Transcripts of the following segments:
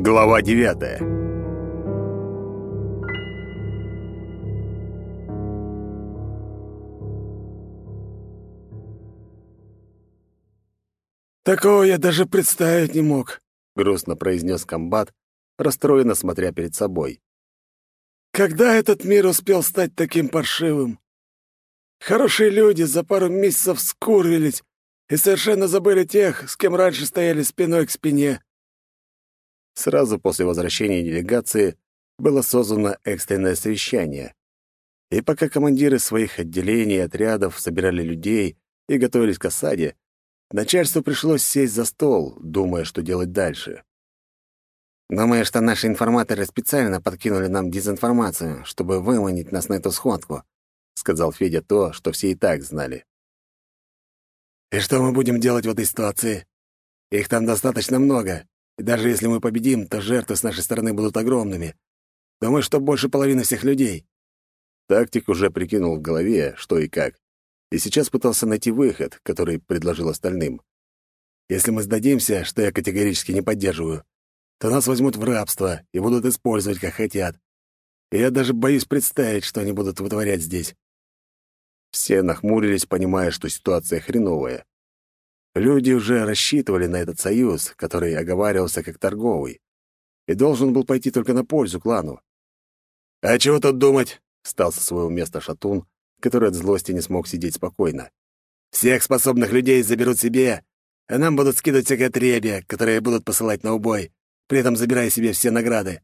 Глава девятая «Такого я даже представить не мог», — грустно произнес комбат, расстроенно смотря перед собой. «Когда этот мир успел стать таким паршивым? Хорошие люди за пару месяцев скурвились и совершенно забыли тех, с кем раньше стояли спиной к спине». Сразу после возвращения делегации было создано экстренное совещание. И пока командиры своих отделений и отрядов собирали людей и готовились к осаде, начальству пришлось сесть за стол, думая, что делать дальше. Думаю, что наши информаторы специально подкинули нам дезинформацию, чтобы выманить нас на эту сходку», — сказал Федя то, что все и так знали. «И что мы будем делать в этой ситуации? Их там достаточно много, и даже если мы победим, то жертвы с нашей стороны будут огромными. Думаю, что больше половины всех людей». Тактик уже прикинул в голове, что и как, и сейчас пытался найти выход, который предложил остальным. «Если мы сдадимся, что я категорически не поддерживаю, то нас возьмут в рабство и будут использовать, как хотят. И я даже боюсь представить, что они будут вытворять здесь». Все нахмурились, понимая, что ситуация хреновая. Люди уже рассчитывали на этот союз, который оговаривался как торговый, и должен был пойти только на пользу клану. «А чего тут думать?» — встал со своего места Шатун, который от злости не смог сидеть спокойно. «Всех способных людей заберут себе, а нам будут скидывать всякое требие, которые будут посылать на убой при этом забирая себе все награды.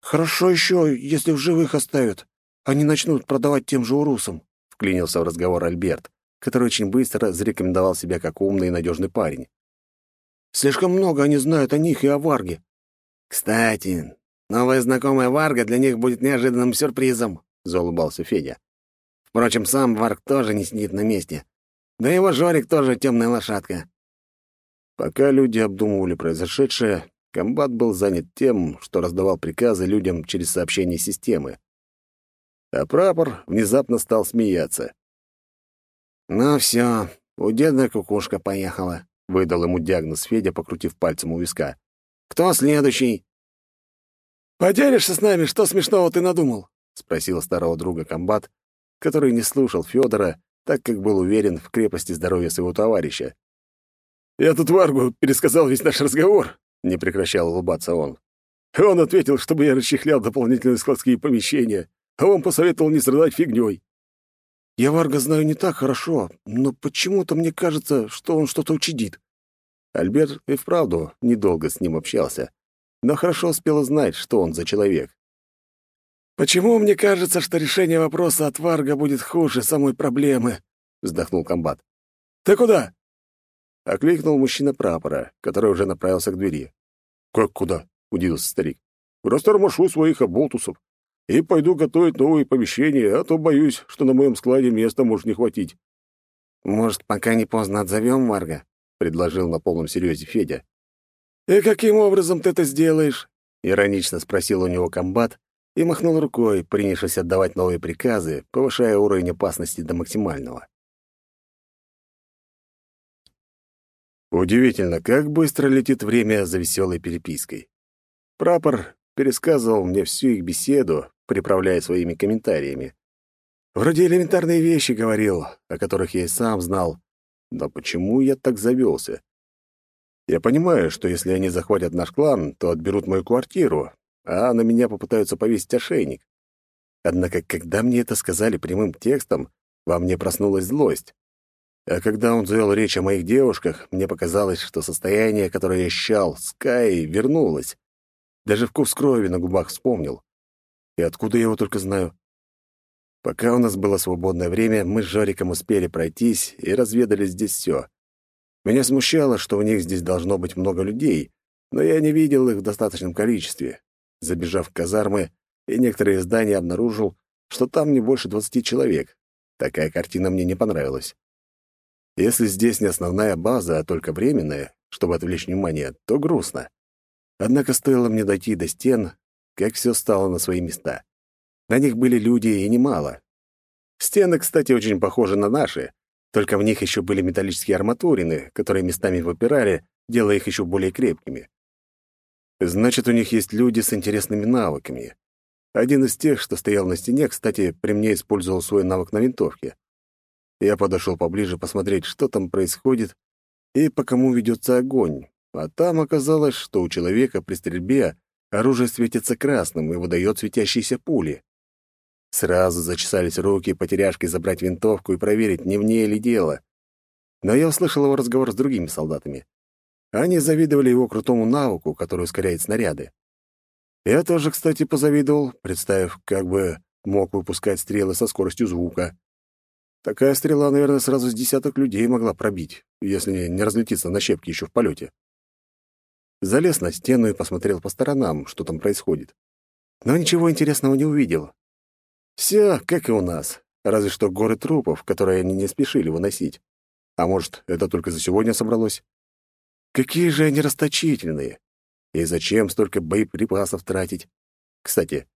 «Хорошо еще, если в живых оставят. Они начнут продавать тем же урусам», — вклинился в разговор Альберт, который очень быстро зарекомендовал себя как умный и надежный парень. «Слишком много они знают о них и о Варге». «Кстати, новая знакомая Варга для них будет неожиданным сюрпризом», — заулыбался Федя. «Впрочем, сам Варг тоже не сидит на месте. Да его Жорик тоже темная лошадка. Пока люди обдумывали произошедшее, комбат был занят тем, что раздавал приказы людям через сообщение системы. А прапор внезапно стал смеяться. «Ну все, у деда кукушка поехала», — выдал ему диагноз Федя, покрутив пальцем у виска. «Кто следующий?» «Поделишься с нами, что смешного ты надумал?» — спросил старого друга комбат, который не слушал Федора, так как был уверен в крепости здоровья своего товарища. «Я тут Варгу пересказал весь наш разговор», — не прекращал улыбаться он. Он ответил, чтобы я расчехлял дополнительные складские помещения, а он посоветовал не страдать фигнёй. «Я Варга знаю не так хорошо, но почему-то мне кажется, что он что-то учудит». Альберт и вправду недолго с ним общался, но хорошо успел узнать, что он за человек. «Почему мне кажется, что решение вопроса от Варга будет хуже самой проблемы?» — вздохнул комбат. «Ты куда?» — окликнул мужчина прапора, который уже направился к двери. «Как куда?» — удивился старик. «Растормошу своих оболтусов и пойду готовить новые помещения, а то боюсь, что на моем складе места может не хватить». «Может, пока не поздно отзовем Марга?» — предложил на полном серьезе Федя. «И каким образом ты это сделаешь?» — иронично спросил у него комбат и махнул рукой, принявшись отдавать новые приказы, повышая уровень опасности до максимального. Удивительно, как быстро летит время за веселой перепиской. Прапор пересказывал мне всю их беседу, приправляя своими комментариями. Вроде элементарные вещи говорил, о которых я и сам знал. Но почему я так завелся? Я понимаю, что если они захватят наш клан, то отберут мою квартиру, а на меня попытаются повесить ошейник. Однако, когда мне это сказали прямым текстом, во мне проснулась злость. А когда он завел речь о моих девушках, мне показалось, что состояние, которое я ощущал с Каей, вернулось. Даже вкус крови на губах вспомнил. И откуда я его только знаю? Пока у нас было свободное время, мы с Жориком успели пройтись и разведали здесь все. Меня смущало, что у них здесь должно быть много людей, но я не видел их в достаточном количестве. Забежав в казармы и некоторые здания, обнаружил, что там не больше двадцати человек. Такая картина мне не понравилась. Если здесь не основная база, а только временная, чтобы отвлечь внимание, то грустно. Однако стоило мне дойти до стен, как все стало на свои места. На них были люди и немало. Стены, кстати, очень похожи на наши, только в них еще были металлические арматурины, которые местами выпирали, делая их еще более крепкими. Значит, у них есть люди с интересными навыками. Один из тех, что стоял на стене, кстати, при мне использовал свой навык на винтовке. Я подошел поближе посмотреть, что там происходит и по кому ведется огонь. А там оказалось, что у человека при стрельбе оружие светится красным и выдает светящиеся пули. Сразу зачесались руки потеряшки забрать винтовку и проверить, не в ней ли дело. Но я услышал его разговор с другими солдатами. Они завидовали его крутому навыку, который ускоряет снаряды. Я тоже, кстати, позавидовал, представив, как бы мог выпускать стрелы со скоростью звука. Такая стрела, наверное, сразу с десяток людей могла пробить, если не разлетится на щепки еще в полете. Залез на стену и посмотрел по сторонам, что там происходит. Но ничего интересного не увидел. Все, как и у нас, разве что горы трупов, которые они не спешили выносить. А может, это только за сегодня собралось? Какие же они расточительные! И зачем столько боеприпасов тратить? Кстати,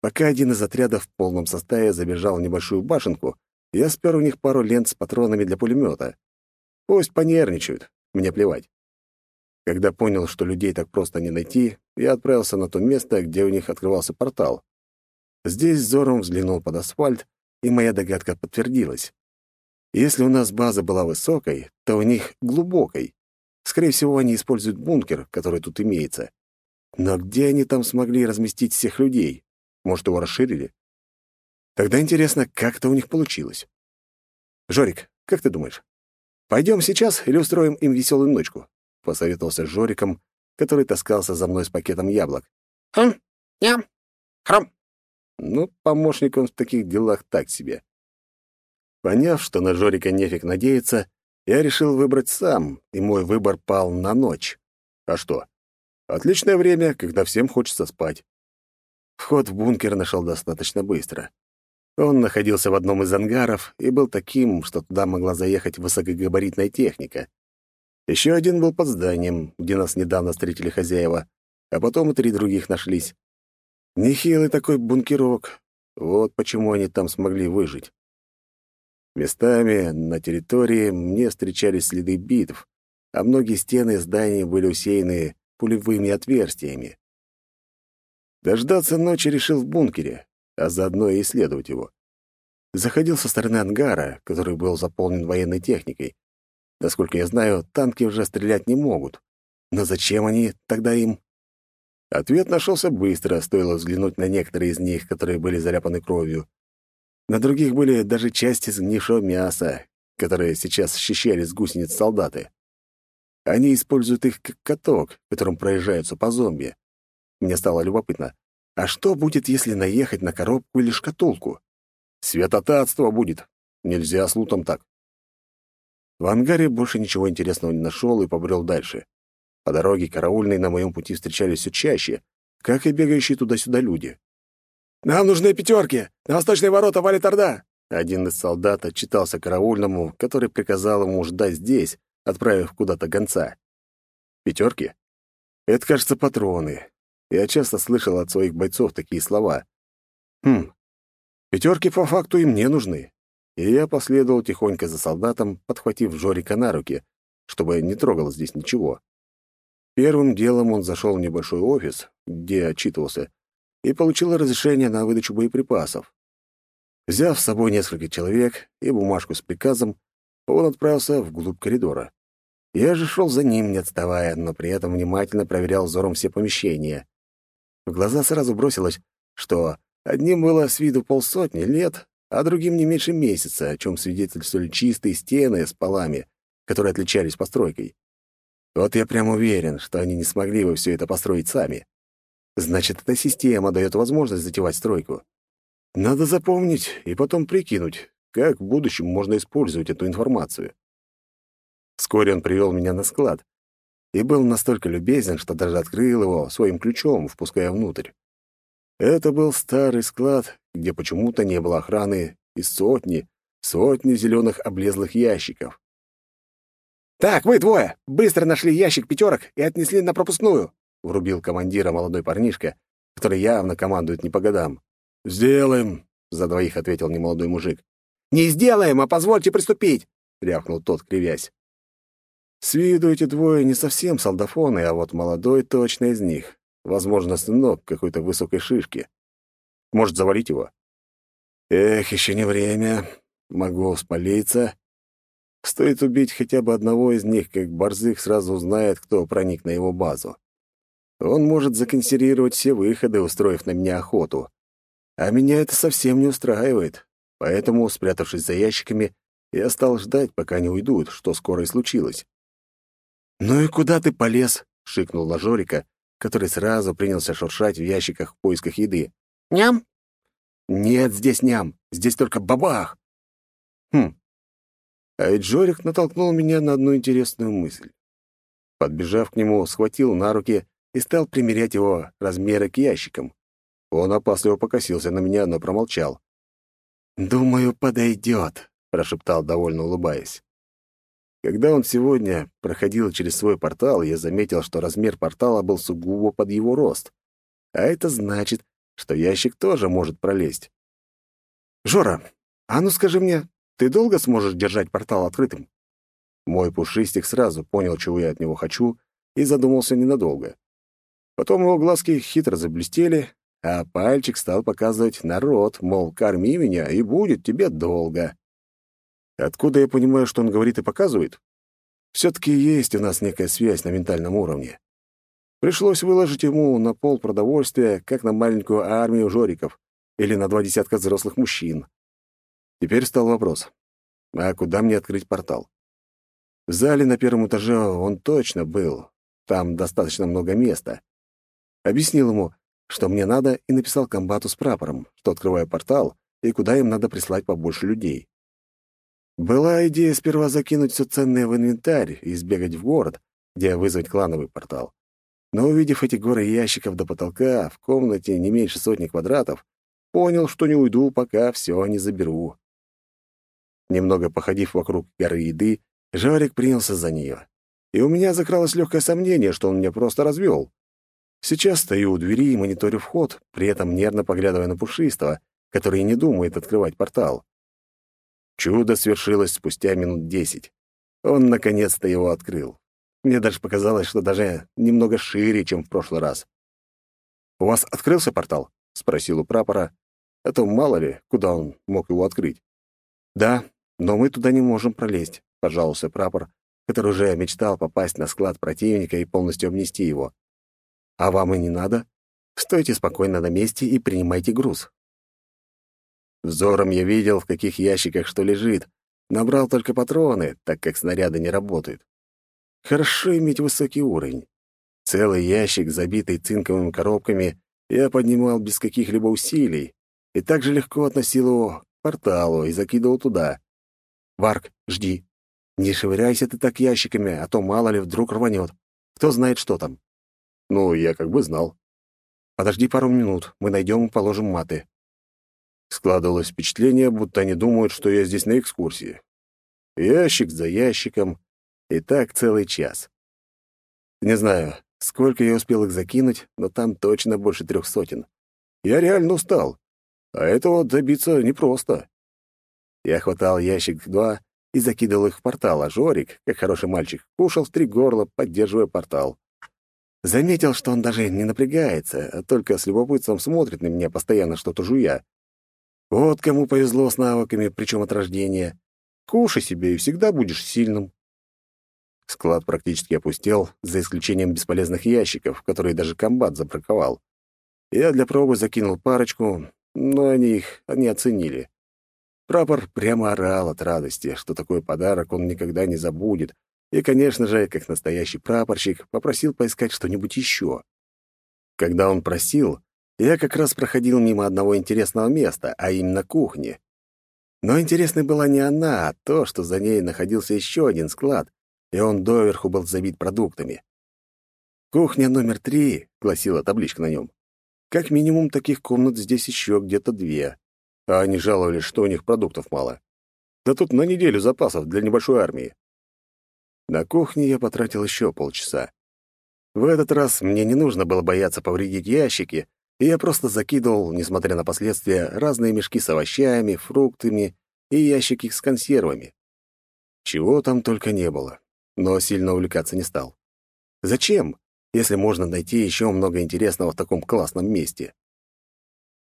пока один из отрядов в полном составе забежал в небольшую башенку, я спер у них пару лент с патронами для пулемета. Пусть понервничают, мне плевать. Когда понял, что людей так просто не найти, я отправился на то место, где у них открывался портал. Здесь взором взглянул под асфальт, и моя догадка подтвердилась. Если у нас база была высокой, то у них глубокой. Скорее всего, они используют бункер, который тут имеется. Но где они там смогли разместить всех людей? Может, его расширили? Тогда интересно, как это у них получилось. Жорик, как ты думаешь, пойдем сейчас или устроим им веселую ночку? Посоветовался с Жориком, который таскался за мной с пакетом яблок. Хм, ням, хром. Ну, помощник он в таких делах так себе. Поняв, что на Жорика нефиг надеяться, я решил выбрать сам, и мой выбор пал на ночь. А что? Отличное время, когда всем хочется спать. Вход в бункер нашел достаточно быстро. Он находился в одном из ангаров и был таким, что туда могла заехать высокогабаритная техника. Еще один был под зданием, где нас недавно встретили хозяева, а потом и три других нашлись. Нехилый такой бункерок. Вот почему они там смогли выжить. Местами на территории мне встречались следы битв, а многие стены зданий были усеяны пулевыми отверстиями. Дождаться ночи решил в бункере, а заодно и исследовать его. Заходил со стороны ангара, который был заполнен военной техникой. Насколько я знаю, танки уже стрелять не могут. Но зачем они тогда им? Ответ нашелся быстро, стоило взглянуть на некоторые из них, которые были заляпаны кровью. На других были даже части сгнившего мяса, которые сейчас счищали с гусениц солдаты. Они используют их как каток, которым проезжаются по зомби. Мне стало любопытно, а что будет, если наехать на коробку или шкатулку? Святотатство будет. Нельзя с лутом так. В ангаре больше ничего интересного не нашел и побрел дальше. По дороге караульные на моем пути встречались все чаще, как и бегающие туда-сюда люди. «Нам нужны пятерки! На восточные ворота валит Орда!» Один из солдат отчитался караульному, который приказал ему ждать здесь, отправив куда-то гонца. «Пятерки? Это, кажется, патроны. Я часто слышал от своих бойцов такие слова. Хм, пятерки по факту и мне нужны. И я последовал тихонько за солдатом, подхватив Жорика на руки, чтобы не трогал здесь ничего. Первым делом он зашел в небольшой офис, где отчитывался, и получил разрешение на выдачу боеприпасов. Взяв с собой несколько человек и бумажку с приказом, он отправился вглубь коридора. Я же шел за ним, не отставая, но при этом внимательно проверял взором все помещения. В глаза сразу бросилось, что одним было с виду полсотни лет, а другим не меньше месяца, о чем свидетельствовали чистые стены с полами, которые отличались постройкой. Вот я прям уверен, что они не смогли бы все это построить сами. Значит, эта система дает возможность затевать стройку. Надо запомнить и потом прикинуть, как в будущем можно использовать эту информацию. Вскоре он привел меня на склад, и был настолько любезен, что даже открыл его своим ключом, впуская внутрь. Это был старый склад, где почему-то не было охраны, и сотни, сотни зеленых облезлых ящиков. «Так, вы двое! Быстро нашли ящик пятерок и отнесли на пропускную!» — врубил командира молодой парнишка, который явно командует не по годам. «Сделаем!» — за двоих ответил немолодой мужик. «Не сделаем, а позвольте приступить!» — рявкнул тот, кривясь. С виду эти двое не совсем солдафоны, а вот молодой точно из них. возможно, сынок какой-то высокой шишки. Может, завалить его? Эх, еще не время. Могу спалиться. Стоит убить хотя бы одного из них, как Борзых сразу узнает, кто проник на его базу. Он может законсервировать все выходы, устроив на меня охоту. А меня это совсем не устраивает. Поэтому, спрятавшись за ящиками, я стал ждать, пока они уйдут, что скоро и случилось. «Ну и куда ты полез?» — шикнул на Жорика, который сразу принялся шуршать в ящиках в поисках еды. «Ням?» «Нет здесь ням, здесь только бабах!» «Хм, а ведь Жорик натолкнул меня на одну интересную мысль. Подбежав к нему, схватил на руки и стал примерять его размеры к ящикам. Он опасливо покосился на меня, но промолчал. «Думаю, подойдет», — прошептал, довольно улыбаясь. Когда он сегодня проходил через свой портал, я заметил, что размер портала был сугубо под его рост. А это значит, что ящик тоже может пролезть. «Жора, а ну скажи мне, ты долго сможешь держать портал открытым?» Мой пушистик сразу понял, чего я от него хочу, и задумался ненадолго. Потом его глазки хитро заблестели, а пальчик стал показывать народ, мол, корми меня, и будет тебе долго. Откуда я понимаю, что он говорит и показывает? Все-таки есть у нас некая связь на ментальном уровне. Пришлось выложить ему на пол продовольствия, как на маленькую армию жориков или на два десятка взрослых мужчин. Теперь стал вопрос, а куда мне открыть портал? В зале на первом этаже он точно был, там достаточно много места. Объяснил ему, что мне надо, и написал комбату с прапором, что открываю портал и куда им надо прислать побольше людей. Была идея сперва закинуть все ценное в инвентарь и сбегать в город, где вызвать клановый портал. Но увидев эти горы ящиков до потолка, в комнате не меньше сотни квадратов, понял, что не уйду, пока все не заберу. Немного походив вокруг горы еды, Жарик принялся за нее. И у меня закралось легкое сомнение, что он меня просто развел. Сейчас стою у двери и мониторю вход, при этом нервно поглядывая на Пушистого, который не думает открывать портал. Чудо свершилось спустя минут десять. Он наконец-то его открыл. Мне даже показалось, что даже немного шире, чем в прошлый раз. «У вас открылся портал?» — спросил у прапора. А то мало ли, куда он мог его открыть. «Да, но мы туда не можем пролезть», — пожаловался прапор, который уже мечтал попасть на склад противника и полностью обнести его. А вам и не надо. Стойте спокойно на месте и принимайте груз. Взором я видел, в каких ящиках что лежит. Набрал только патроны, так как снаряды не работают. Хорошо иметь высокий уровень. Целый ящик, забитый цинковыми коробками, я поднимал без каких-либо усилий и также легко относил его к порталу и закидывал туда. «Варк, жди. Не швыряйся ты так ящиками, а то мало ли вдруг рванет. Кто знает, что там». Ну, я как бы знал. Подожди пару минут, мы найдем и положим маты. Складывалось впечатление, будто они думают, что я здесь на экскурсии. Ящик за ящиком, и так целый час. Не знаю, сколько я успел их закинуть, но там точно больше трех сотен. Я реально устал, а этого добиться непросто. Я хватал ящик два и закидывал их в портал, а Жорик, как хороший мальчик, кушал в три горла, поддерживая портал. Заметил, что он даже не напрягается, а только с любопытством смотрит на меня, постоянно что-то жуя. Вот кому повезло с навыками, причем от рождения. Кушай себе, и всегда будешь сильным. Склад практически опустел, за исключением бесполезных ящиков, которые даже комбат забраковал. Я для пробы закинул парочку, но они их не оценили. Прапор прямо орал от радости, что такой подарок он никогда не забудет, и, конечно же, как настоящий прапорщик, попросил поискать что-нибудь еще. Когда он просил, я как раз проходил мимо одного интересного места, а именно кухни. Но интересной была не она, а то, что за ней находился еще один склад, и он доверху был забит продуктами. «Кухня номер три», — гласила табличка на нем. «Как минимум таких комнат здесь еще где-то две, а они жаловались, что у них продуктов мало. Да тут на неделю запасов для небольшой армии. На кухне я потратил еще полчаса. В этот раз мне не нужно было бояться повредить ящики, и я просто закидывал, несмотря на последствия, разные мешки с овощами, фруктами и ящики с консервами. Чего там только не было, но сильно увлекаться не стал. Зачем? если можно найти еще много интересного в таком классном месте.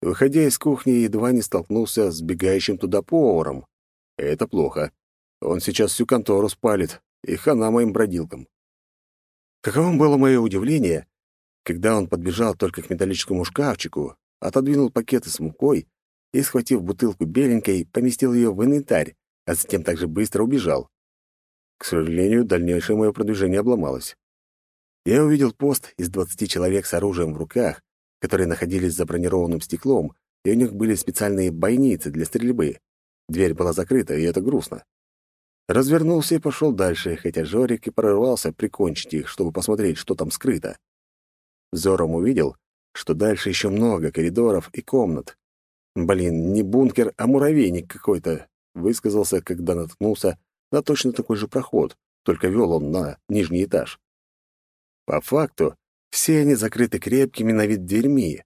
Выходя из кухни, едва не столкнулся с бегающим туда поваром. Это плохо. Он сейчас всю контору спалит, и хана моим бродилкам. Каковым было мое удивление, когда он подбежал только к металлическому шкафчику, отодвинул пакеты с мукой и, схватив бутылку беленькой, поместил ее в инвентарь, а затем также быстро убежал. К сожалению, дальнейшее мое продвижение обломалось. Я увидел пост из двадцати человек с оружием в руках, которые находились за бронированным стеклом, и у них были специальные бойницы для стрельбы. Дверь была закрыта, и это грустно. Развернулся и пошел дальше, хотя Жорик и прорвался прикончить их, чтобы посмотреть, что там скрыто. Взором увидел, что дальше еще много коридоров и комнат. Блин, не бункер, а муравейник какой-то, высказался, когда наткнулся на точно такой же проход, только вел он на нижний этаж. По факту, все они закрыты крепкими на вид дверьми,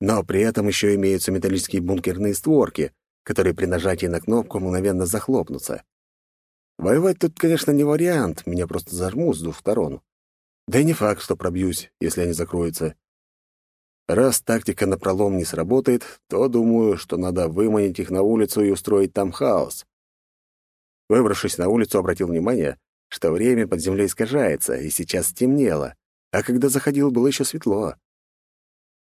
но при этом еще имеются металлические бункерные створки, которые при нажатии на кнопку мгновенно захлопнутся. Воевать тут, конечно, не вариант, меня просто зажмут с двух сторон. Да и не факт, что пробьюсь, если они закроются. Раз тактика на пролом не сработает, то думаю, что надо выманить их на улицу и устроить там хаос. Выбравшись на улицу, обратил внимание, что время под землей искажается, и сейчас стемнело, а когда заходил, было еще светло.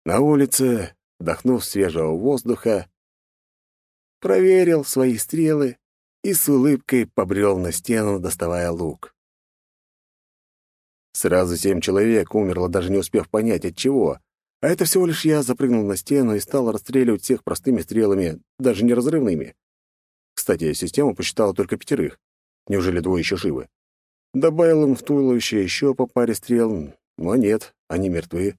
На улице, вдохнув свежего воздуха, проверил свои стрелы и с улыбкой побрел на стену, доставая лук. Сразу семь человек умерло, даже не успев понять, от чего. А это всего лишь я запрыгнул на стену и стал расстреливать всех простыми стрелами, даже не разрывными. Кстати, система посчитала только пятерых. Неужели двое еще живы? Добавил им в туловище еще по паре стрел, но нет, они мертвы.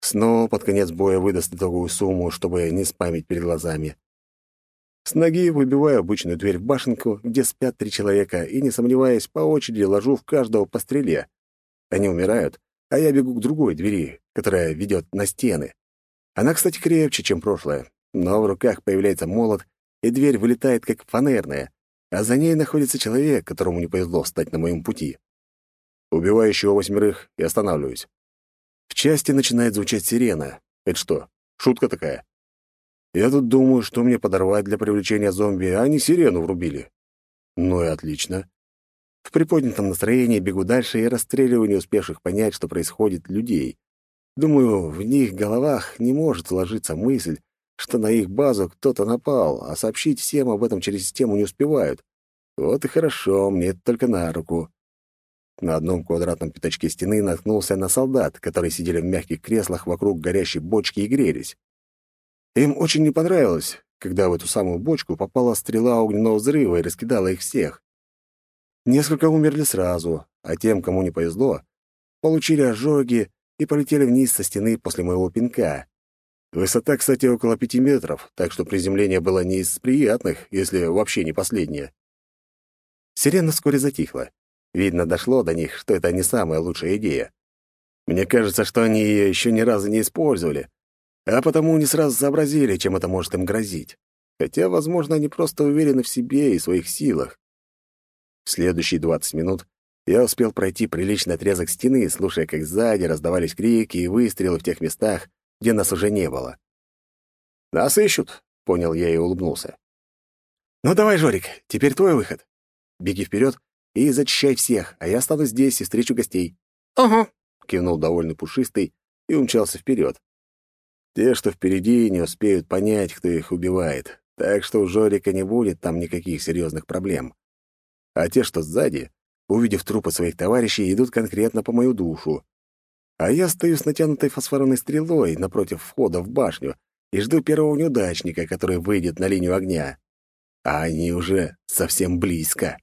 Снова под конец боя выдаст итоговую сумму, чтобы не спамить перед глазами. С ноги выбиваю обычную дверь в башенку, где спят три человека, и, не сомневаясь, по очереди ложу в каждого по стреле. Они умирают, а я бегу к другой двери, которая ведет на стены. Она, кстати, крепче, чем прошлая, но в руках появляется молот, и дверь вылетает как фанерная, а за ней находится человек, которому не повезло встать на моем пути. Убиваю еще восьмерых и останавливаюсь. В части начинает звучать сирена. Это что, шутка такая? Я тут думаю, что мне подорвать для привлечения зомби, а они сирену врубили. Ну и отлично. В приподнятом настроении бегу дальше и расстреливаю не понять, что происходит, людей. Думаю, в них головах не может сложиться мысль, что на их базу кто-то напал, а сообщить всем об этом через систему не успевают. Вот и хорошо, мне это только на руку. На одном квадратном пятачке стены наткнулся на солдат, которые сидели в мягких креслах вокруг горящей бочки и грелись. Им очень не понравилось, когда в эту самую бочку попала стрела огненного взрыва и раскидала их всех. Несколько умерли сразу, а тем, кому не повезло, получили ожоги и полетели вниз со стены после моего пинка. Высота, кстати, около пяти метров, так что приземление было не из приятных, если вообще не последнее. Сирена вскоре затихла. Видно, дошло до них, что это не самая лучшая идея. Мне кажется, что они ее еще ни разу не использовали, а потому не сразу сообразили, чем это может им грозить. Хотя, возможно, они просто уверены в себе и своих силах. В следующие 20 минут я успел пройти приличный отрезок стены, слушая, как сзади раздавались крики и выстрелы в тех местах, где нас уже не было. «Нас ищут», — понял я и улыбнулся. «Ну давай, Жорик, теперь твой выход. Беги вперед и зачищай всех, а я останусь здесь и встречу гостей». «Ага», — кивнул довольный пушистый и умчался вперед. Те, что впереди, не успеют понять, кто их убивает, так что у Жорика не будет там никаких серьезных проблем. А те, что сзади, увидев трупы своих товарищей, идут конкретно по мою душу. А я стою с натянутой фосфорной стрелой напротив входа в башню и жду первого неудачника, который выйдет на линию огня. А они уже совсем близко.